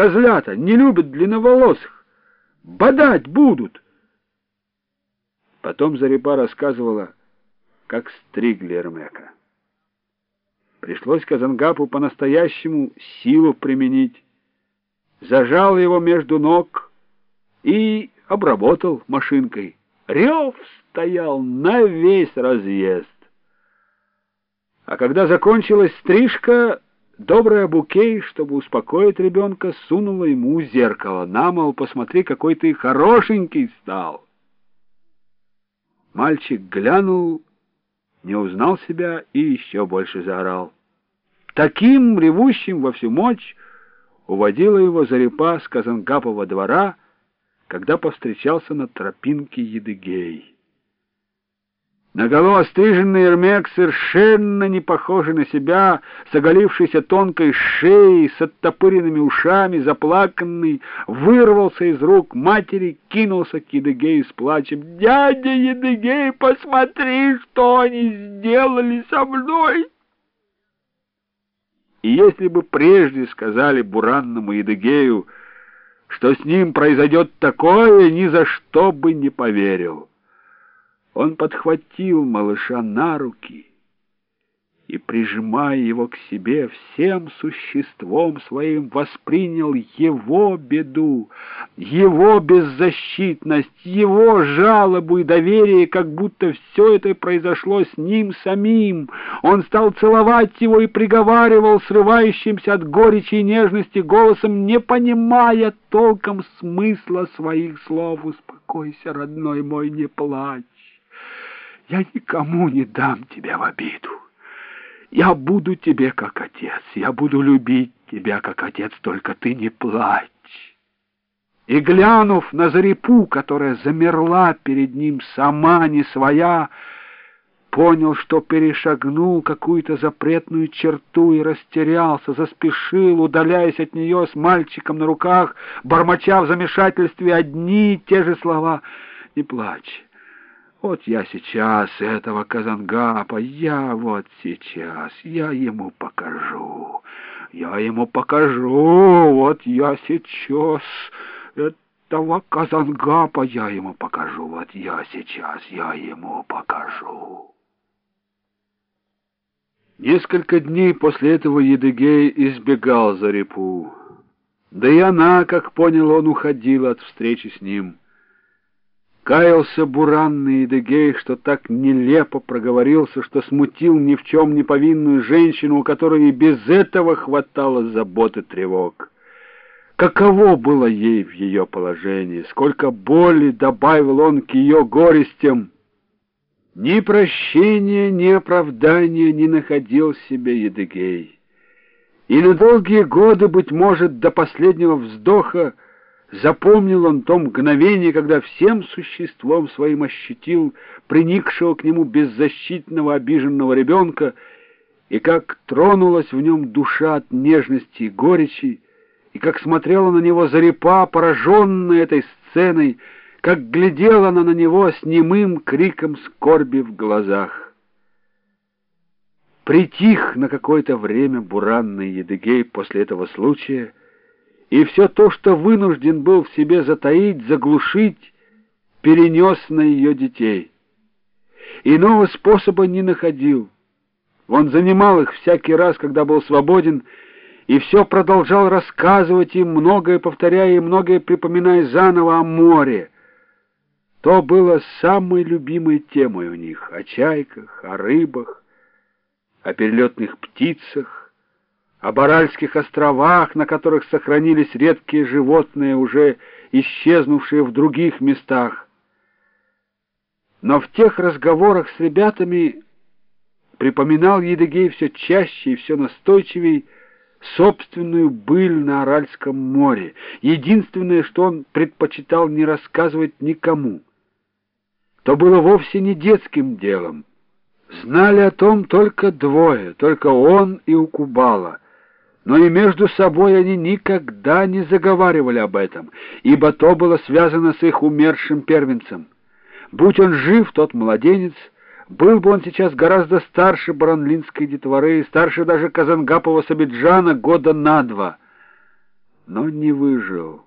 козлята, не любят длинноволосых. Бодать будут. Потом Зарипа рассказывала, как стригли Эрмека. Пришлось Казангапу по-настоящему силу применить. Зажал его между ног и обработал машинкой. Рев стоял на весь разъезд. А когда закончилась стрижка, добрая Букей, чтобы успокоить ребенка, сунула ему зеркало. На, мол, посмотри, какой ты хорошенький стал. Мальчик глянул, не узнал себя и еще больше заорал. Таким ревущим во всю мощь уводила его Зарипа с Казангапова двора, когда повстречался на тропинке Едыгей. Наголо остриженный Эрмек, совершенно не похожий на себя, с оголившейся тонкой шеей, с оттопыренными ушами, заплаканный, вырвался из рук матери, кинулся к Едыгею с плачем. «Дядя Едыгей, посмотри, что они сделали со мной!» И если бы прежде сказали буранному Едыгею, что с ним произойдет такое, ни за что бы не поверил. Он подхватил малыша на руки и, прижимая его к себе, всем существом своим воспринял его беду, его беззащитность, его жалобу и доверие, как будто все это произошло с ним самим. Он стал целовать его и приговаривал срывающимся от горечи и нежности голосом, не понимая толком смысла своих слов. «Успокойся, родной мой, не плачь. Я никому не дам тебя в обиду. Я буду тебе как отец, я буду любить тебя как отец, только ты не плачь. И глянув на Зарипу, которая замерла перед ним сама не своя, понял, что перешагнул какую-то запретную черту и растерялся, заспешил, удаляясь от нее с мальчиком на руках, бормоча в замешательстве одни и те же слова «Не плачь». Вот я сейчас этого Казангапа, я вот сейчас, я ему покажу, я ему покажу, вот я сейчас этого Казангапа я ему покажу, вот я сейчас, я ему покажу. Несколько дней после этого Едыгей избегал Зарипу, да и она, как понял он, уходила от встречи с ним. Каялся буранный Идегей, что так нелепо проговорился, что смутил ни в чем не повинную женщину, у которой и без этого хватало забот и тревог. Каково было ей в ее положении, сколько боли добавил он к ее горестям. Ни прощения, ни оправдания не находил себе Едыгей. И на долгие годы, быть может, до последнего вздоха, Запомнил он то мгновение, когда всем существом своим ощутил приникшего к нему беззащитного обиженного ребенка, и как тронулась в нем душа от нежности и горечи, и как смотрела на него Зарипа, пораженная этой сценой, как глядела она на него с немым криком скорби в глазах. Притих на какое-то время буранный Едыгей после этого случая — и все то, что вынужден был в себе затаить, заглушить, перенес на ее детей. Иного способа не находил. Он занимал их всякий раз, когда был свободен, и все продолжал рассказывать им, многое повторяя и многое припоминая заново о море. То было самой любимой темой у них — о чайках, о рыбах, о перелетных птицах, о Баральских островах, на которых сохранились редкие животные, уже исчезнувшие в других местах. Но в тех разговорах с ребятами припоминал Едыгей все чаще и все настойчивее собственную быль на Аральском море, единственное, что он предпочитал не рассказывать никому. То было вовсе не детским делом. Знали о том только двое, только он и Укубала — но и между собой они никогда не заговаривали об этом, ибо то было связано с их умершим первенцем. Будь он жив, тот младенец, был бы он сейчас гораздо старше баранлинской детворы, старше даже Казангапова Сабиджана года на два. но не выжил.